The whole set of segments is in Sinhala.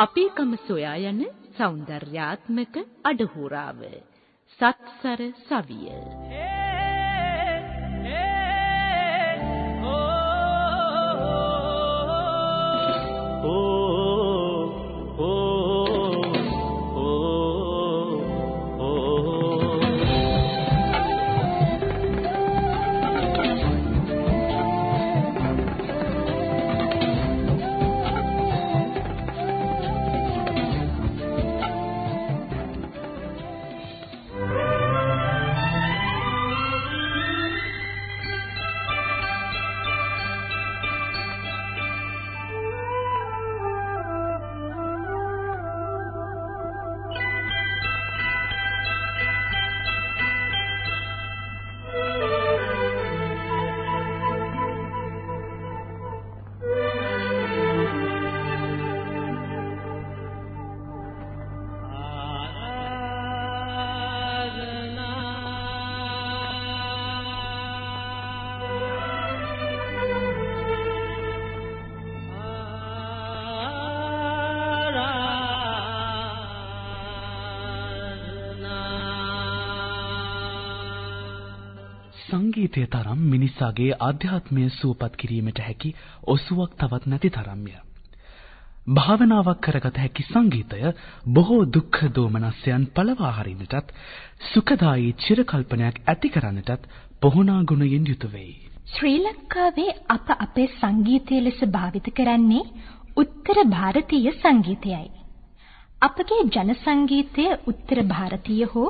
අපේකම සොයා යන సౌందర్యాత్మక අඩහෝරාව සත්සර සවිය. Hey! සංගීතය තරම් මිනිසාගේ ආධ්‍යාත්මය සුවපත් කිරීමට හැකි ඔසුවක් තවත් නැති තරම්ය. භාවනාවක් කරගත හැකි සංගීතය බොහෝ දුක්ඛ දෝමනස්යන් පළවා හරින්නටත් සුඛදායී චිරකල්පනයක් ඇති කරන්නටත් පොහොනා ගුණයෙන් යුතු වෙයි. ශ්‍රී ලංකාවේ අප අපේ සංගීතය ලෙස භාවිත කරන්නේ උත්තර ಭಾರತೀಯ සංගීතයයි. අපගේ ජන සංගීතය උත්තර භාරතීය හෝ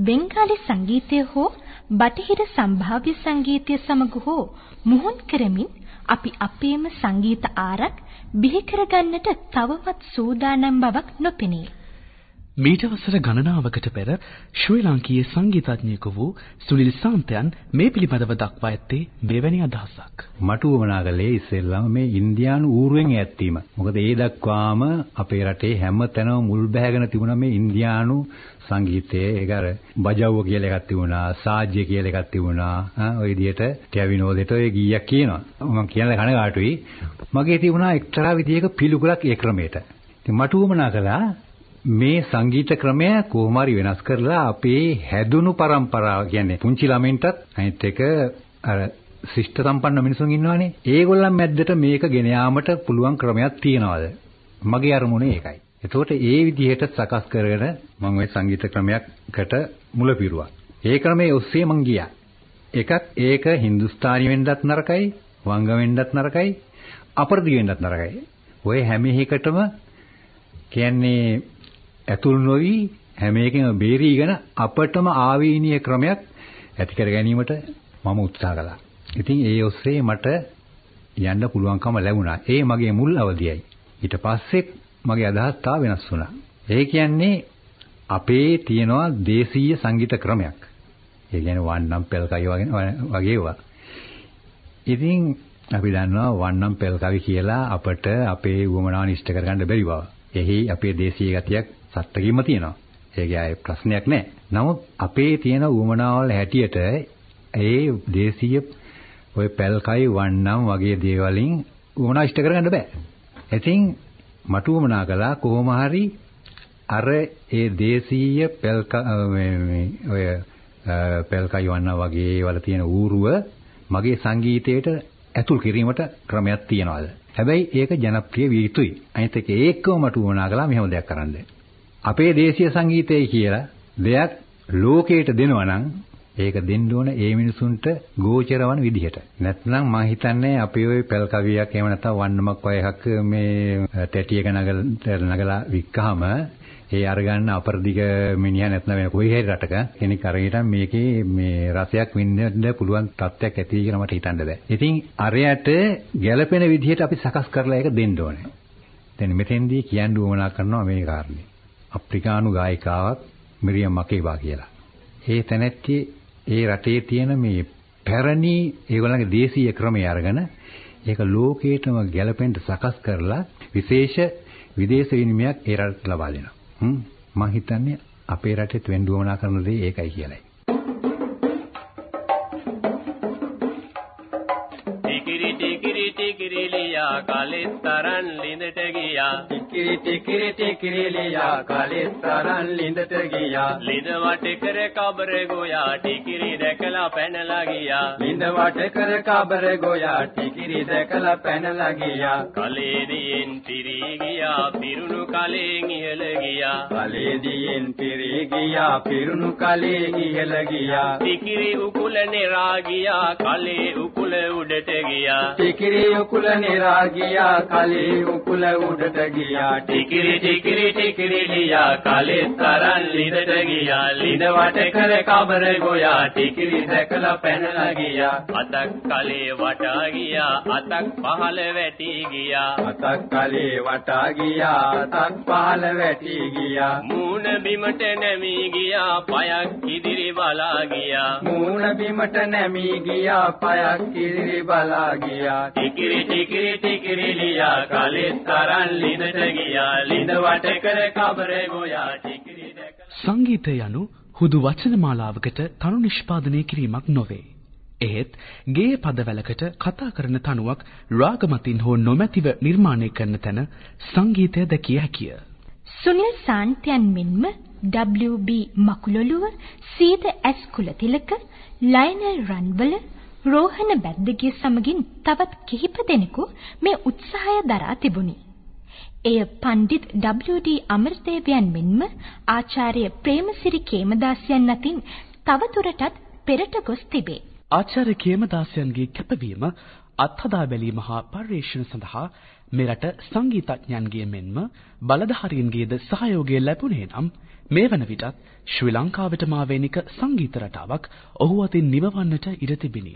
බෙන්ගාලි සංගීතය හෝ බටහිර සම්භාව්‍ය සංගීතය සමඟ හෝ මුහුන් කරමින් අපි අපේම සංගීත ආරක් බිහි කරගන්නට තවමත් සූදානම් බවක් නොපෙනේ. මීට වසර ගණනාවකට පෙර ශ්‍රී ලාංකීය සංගීතඥයෙකු වූ සුනිල් සාන්තයන් මේ පිළිබඳව දක්වා ඇත්තේ මෙවැනි අදහසක්. මට උවමනා කළේ ඉස්සෙල්ලාම මේ ඉන්දියානු ඌරුවෙන් ඈත්වීම. මොකද ඒ දක්වාම අපේ රටේ හැම තැනම මුල් බැහැගෙන තිබුණා මේ ඉන්දියානු සංගීතයේ. ඒක අර බජව්ව කියලා එකක් තිබුණා සාජ්‍ය කියලා එකක් තිබුණා. ඔය විදිහට ටැවිනෝදෙට ඔය ගීයක් කියනවා. මම කියන කනගාටුයි. මගේ තිබුණා එක්තරා විදිහක පිළිකුලක් ඒ ක්‍රමයට. ඉතින් මට උවමනා කළා මේ සංගීත ක්‍රමය කොහොම හරි වෙනස් කරලා අපේ හැදුණු પરම්පරාව කියන්නේ පුංචි ළමයින්ටත් අනිත් එක අර ශිෂ්ට සම්පන්න මිනිසුන් ඉන්නවනේ. ඒගොල්ලන් මැද්දට මේක ගෙන යාමට පුළුවන් ක්‍රමයක් තියනවාද? මගේ අරමුණ ඒකයි. එතකොට ඒ විදිහට සකස් කරගෙන මම ওই සංගීත ක්‍රමයක්කට මුල පිරුවා. ඒ ක්‍රමයේ ඔස්සේ මං ගියා. එකක් ඒක හින්දුස්ථානි වෙන්නත් නරකයි, වංග වෙන්නත් නරකයි, අපරදි වෙන්නත් නරකයි. ඔය හැම එකටම කියන්නේ ඇතුල් නොවි හැම එකම බේරීගෙන අපටම ආවේනීය ක්‍රමයක් ඇති කර ගැනීමට මම උත්සාහ කළා. ඉතින් ඒ ඔස්සේ මට යන්න පුළුවන්කම ලැබුණා. ඒ මගේ මුල් අවධියයි. ඊට පස්සේ මගේ අදහස් තා වෙනස් වුණා. ඒ කියන්නේ අපේ තියෙනවා දේශීය සංගීත ක්‍රමයක්. ඒ කියන්නේ වන්නම් පෙල් කවි වගේ ඒවා. ඉතින් අපි දන්නවා වන්නම් පෙල් කවි කියලා අපට අපේ උවමනාව නිෂ්ඨ කරගන්න බැරි බව. එහි අපේ දේශීය ගතියක් සත්‍යකින්ම තියෙනවා. ඒකේ ආයේ ප්‍රශ්නයක් නැහැ. නමුත් අපේ තියෙන උවමනාවල් හැටියට ඒ දේශීය ඔය පෙල් කවි වන්නම් වගේ දේවලින් උවමනාව ඉෂ්ඨ කරගන්න බෑ. ඉතින් මට උවමනා කළා කොහොම හරි අර ඒ දේශීය පෙල්ක මේ ඔය පෙල්කයි වන්න වගේ වල තියෙන ඌරුව මගේ සංගීතයට ඇතුල් කිරීමට ක්‍රමයක් තියනවාද හැබැයි ඒක ජනප්‍රිය විය යුතුයි අනිත් එක ඒකම මට උවමනා කළා මෙහෙම දෙයක් කරන්න අපේ දේශීය සංගීතය කියලා දෙයක් ලෝකයට දෙනවා නම් ඒක දෙන්න ඕන ඒ මිනිසුන්ට ගෝචර වන විදිහට. නැත්නම් මම හිතන්නේ අපි ওই පෙල් කවියක් එහෙම නැත්නම් වන්නමක් වගේ එකක් මේ තැටියක නගලා වික්කහම ඒ අරගන්න අපරදිග මිනිහා නැත්නම් වෙන කොයි හරි රටක කෙනෙක් අරගෙන මේකේ මේ රසයක් විඳින්න පුළුවන් තත්ත්වයක් ඇති කියලා මට හිතන්න බෑ. ඉතින් අරයට ගැළපෙන විදිහට අපි සකස් කරලා ඒක දෙන්න ඕනේ. දැන් මෙතෙන්දී කියන්න උවමනා කරනවා මේ කාරණේ. අප්‍රිකානු ගායිකාවක් මිරියම් මකේබා කියලා. ඒ තැනැත්තිය ඒ රටේ තියෙන මේ පැරණි ඒගොල්ලන්ගේ දේශීය ක්‍රමය අරගෙන ඒක ලෝකේටම ගැලපෙන්න සකස් කරලා විශේෂ විදේශ විනිමයක් ඒ රටට ලබා දෙනවා. හ්ම් මම හිතන්නේ අපේ රටේත් වෙන්න උවමනා කරන දේ ඒකයි කියලායි. ටිකිරි ටිකිරි ටිකිරි ලියා කලෙත් තරන් ලිඳට ගියා ටිකිරි ටිකිරි ටිකිරි ලියා කලිස්තරන් ලිඳට ගියා. ලිඳ වට කර කබර ගෝයා ටිකිරි දැකලා පැනලා ගියා. ලිඳ වට කර කබර ගෝයා ටිකිරි දැකලා පැනලා ගියා. කලේදීන් පිරි ගියා පිරුණු කලෙන් ඉහළ ගියා. කලේදීන් පිරි ගියා පිරුණු කලේ ඉහළ ගියා. ටිකිරි උකුල නෙරා ගියා කලේ උකුල උඩට ගියා. ටිකිරි උකුල නෙරා ගියා කලේ උකුල උඩට ගියා ටිකිරි ටිකිරි ටිකිරි ලියා කලේ තරන් ලිඳට ගියා. ලිඳ වට කර කබර ගෝයා. ටිකිරි දැකලා පැනලා ගියා. අතක් කලේ වටා ගියා. අතක් පහළ වැටි ගියා. අතක් කලේ වටා ගියා. අතක් පහළ වැටි ගියා. මූණ බිමට නැමී ගියා. පයක් ඉදිරි බලා ගියා. මූණ බිමට නැමී ගියා. පයක් ඉදිරි බලා ගියා. ටිකිරි ටිකිරි ටිකිරි ලියා කලේ තරන් ලිඳට ගියා ලිඳ වට කර කබර ගෝයා ටිකිරි දැකලා සංගීතය යනු හුදු වචන මාලාවකට තනු නිෂ්පාදනය කිරීමක් නොවේ. එහෙත් ගේ පදවැලකට කතා කරන තනුවක් රාගමතින් හෝ නොමැතිව නිර්මාණය කරන තැන සංගීතය දැකිය හැකිය. සුනිල් සාන්තයන් මෙන්ම WB මකුලොළුව සීද ඇස් කුලතිලක ලයනල් රන්වල රෝහණ බැද්දගේ සමගින් තවත් කිහිප දෙනෙකු මේ උත්සාහය දරා තිබුණි. එය පණ්ඩිත් WD අමරදේවයන් මෙන්ම ආචාර්ය ප්‍රේමසිරි කේමදාසයන් අතින් තවදුරටත් පෙරට ගොස් තිබේ. ආචාර්ය කේමදාසයන්ගේ කැපවීම අත්හදා බැලීම හා පර්යේෂණ සඳහා මෙරට සංගීතඥයන්ගේ මෙන්ම බලධාරීන්ගේද සහයෝගය ලැබුණේ නම් මේ වන විටත් ශ්‍රී ලංකාවට මාවේනික සංගීත රටාවක් ඔහු අතින් නිමවන්නට ඉඩ තිබිණි.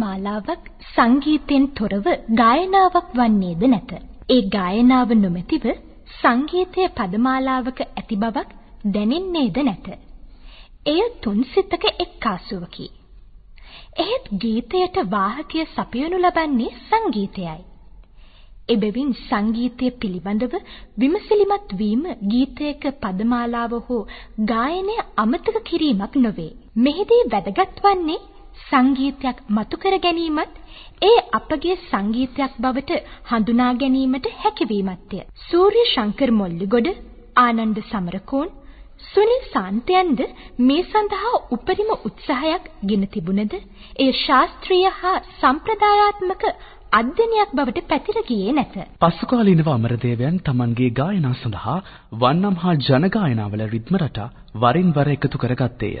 මාලාවක් සංගීතයෙන් තොරව ගායනාවක් වන්නේද නැත. ඒ ගායනාව නොමැතිව සංගීතය පදමාලාවක ඇති බවක් දැනෙන්නේද නැත. එය තුන් සිතක එක්කාසුවකි. එහෙත් ගීතයට වාහකය සපයනු ලබන්නේ සංගීතයයි. එබැවින් සංගීතය පිළිබඳව විමසිලිමත් වීම ගීතයක පදමාලාව හෝ ගායනය අමතක කිරීමක් නොවේ. මෙහිදී වැදගත් වන්නේ සංගීතයක් මතු කර ගැනීමත් ඒ අපගේ සංගීතයක් බවට හඳුනා ගැනීමට හැකියවීමත්ය. සූර්ය ශංකර් මොල්ලිගොඩ, ආනන්ද සමරකෝන්, සුනිල් සාන්තයන්ද මේ සඳහා උපරිම උත්සාහයක් ගෙන තිබුණද ඒ ශාස්ත්‍රීය හා සම්ප්‍රදායාත්මක අධ්‍යයනයක් බවට පැතිර ගියේ නැත. පසුකාලීනව අමරදේවයන් Tamanගේ ගායනා සඳහා වන්නම් හා ජන ගායනාවල රිද්ම රටා වරින් වර එකතු කරගත්තේය.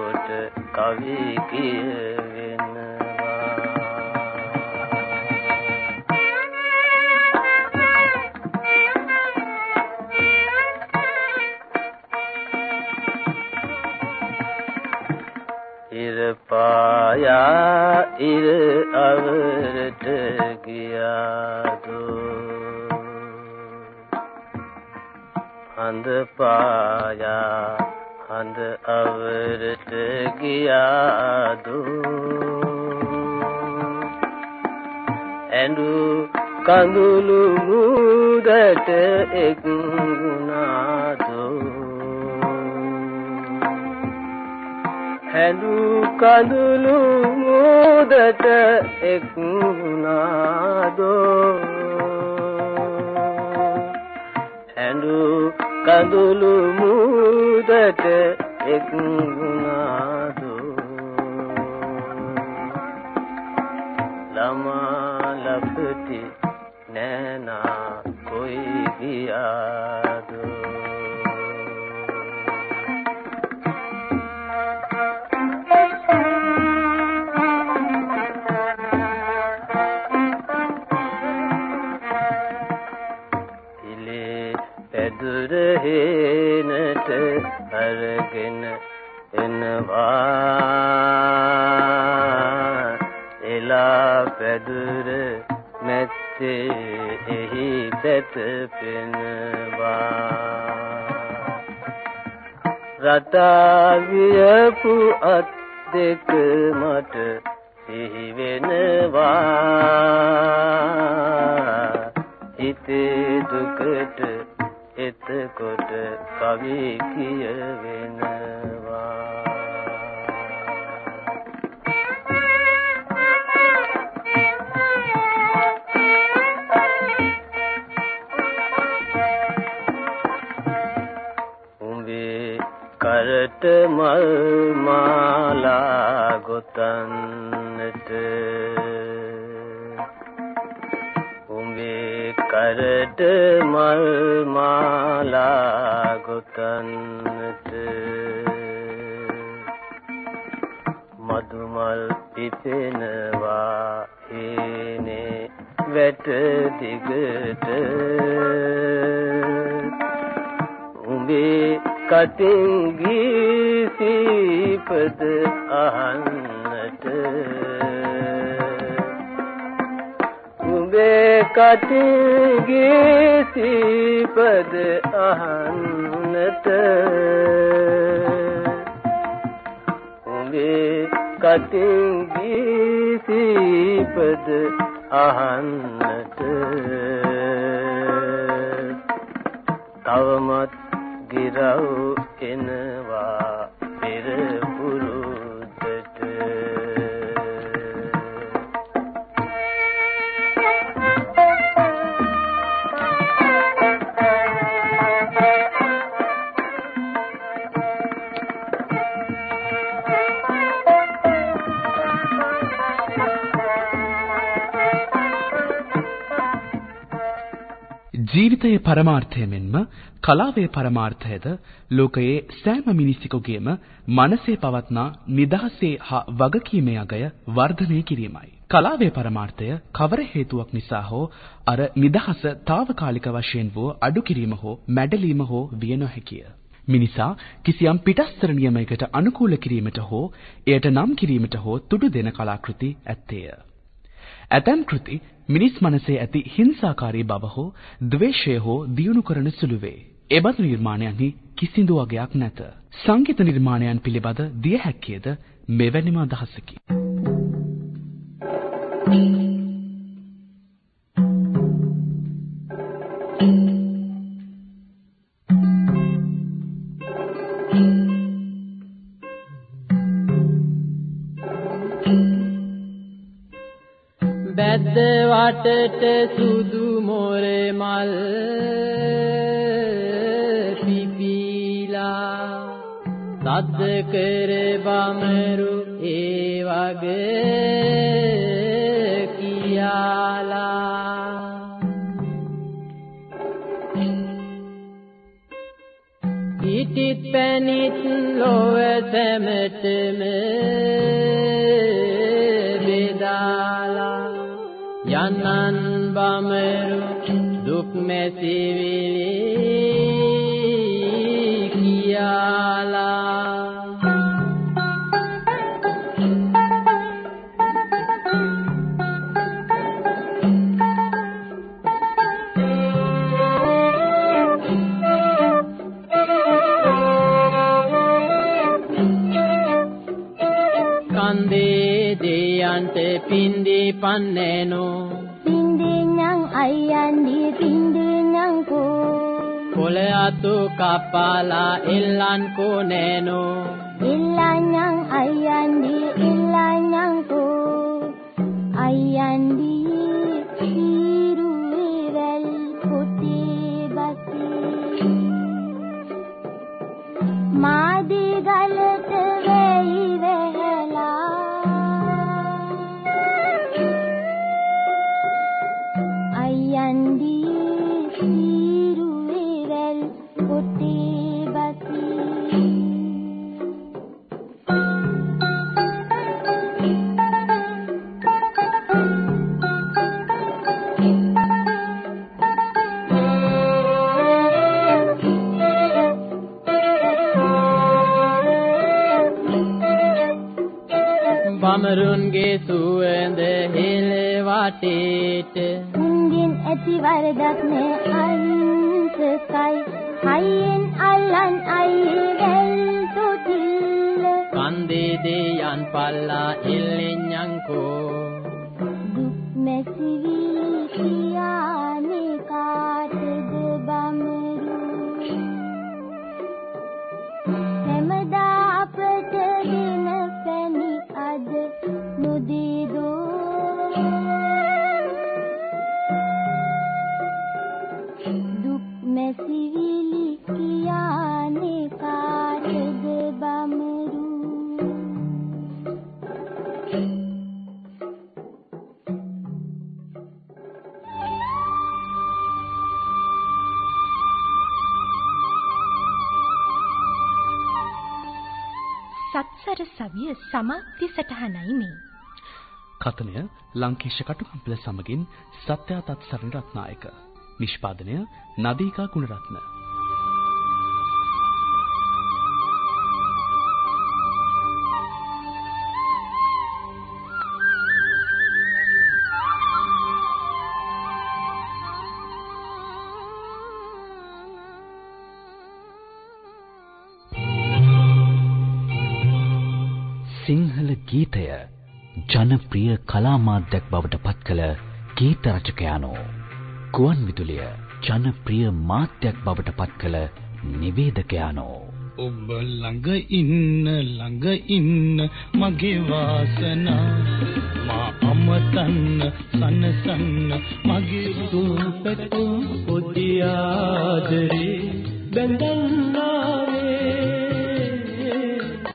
එතකොට කවි කියවෙනවා. පායා ඉර අවරට ගියාදු. හඳ පායා හඳ අවරට ගියාදු. ඇඳු කඳුළු මුදට එක් ගුණාදෝ හැඳු කඳුළු මෝදට එක් වුණාදෝ හැඳු කඳුළු මෝදට එක් වුණාදෝ ළමා ලපටි නෑනා කොයි ගියාදෝ අරගෙන එනවා. එලා පැදුර නැත්තේ එහි දැත පෙනවා. රටා වියපු අත් දෙක මට සිහි වෙනවා. එතකොට කවි කියවෙනවා. උඹේ කරට මල් මාලා ගොතන්නට. කරට මල් මාලා පිපෙනවා හේනේ වැට දිගට. උඹේ කටින් ගී සීපද අහන්නට. උඹේ කටිගේ සීපද අහන්නට. උඹේ කටිගේ සීපද අහන්නට. තවමත් ගිරව් එනවා. ජීවිතයේ පරමාර්ථය මෙන්ම කලාවේ පරමාර්ථයද ලෝකයේ සෑම මිනිසෙකුගේම මනසේ පවත්නා නිදහසේ හා වගකීමේ අගය වර්ධනය කිරීමයි. කලාවේ පරමාර්ථය කවර හේතුවක් නිසා හෝ අර නිදහස తాවකාලික වශයෙන් වූ අඩු කිරීම හෝ මැඩලීම හෝ විය නොහැකිය. මිනිසා කිසියම් පිටස්තර නියමයකට අනුකූල කිරීමට හෝ එයට නම් කිරීමට හෝ තුඩු දෙන කලාකෘති ඇත්තේය. ඇතැම් කෘති මිනිස් මනසේ ඇති හිංසාකාරී බව හෝ ද්වේෂය හෝ දියුණු කරන සුළු වේ. එබඳු නිර්මාණයන්හි කිසිදු වගයක් නැත. සංගීත නිර්මාණයන් පිළිබඳ දිය හැක්කේද මෙවැනිම අදහසකි. බැද්ද වටට සුදු මොර මල් පිපිලා. සද්ද කර බමරු ඒ වගේ කියාලා. ඉටිත් පැනිත් ලොව සැමටම දුක් මැසිවිලි කියාලා. කන්දේ දෙයන්ට පින්දි පන්නේනෝ අතු කපාලා එල්ලන් කොනේනෝ බමරුන්ගේ සුවඳ හෙළ වටේට මුන්ගෙන් ඇති වරදක් නෑ අහිංසකයි හයියෙන් අල්ලන් අයියේ වැල් තොටිල්ල. කන්දේ දෙයන් පල්ලා එල්ලෙන්යන්කෝ දුක් මැසිවිලි කියානේ කාටද බමරු හැමදා දුක් මැසිවිලි කියානේ කාටද බමරු සත්සර සවිය සමාප්ති සටහනයි මේ. කතනය ලංකේශ කටුකම්පල සමගින් සත්‍යා තත්සරණ රත්නායක. නිෂ්පාදනය නදීකා ගුණරත්න. සිංහල ගීතය ජනප්‍රිය කලා මාධ්‍යයක් බවට පත් කළ ගීත රචකයානෝ ගුවන් විදුලිය ජනප්‍රිය මාධ්‍යයක් බවට පත් කළ නිවේදකයානෝ. ඔබ ළඟ ඉන්න ළඟ ඉන්න මගේ වාසනා. මා අමතන්න සනසන්න. මගේ සූපතු පොඩි ආදරේ බඳන්නා.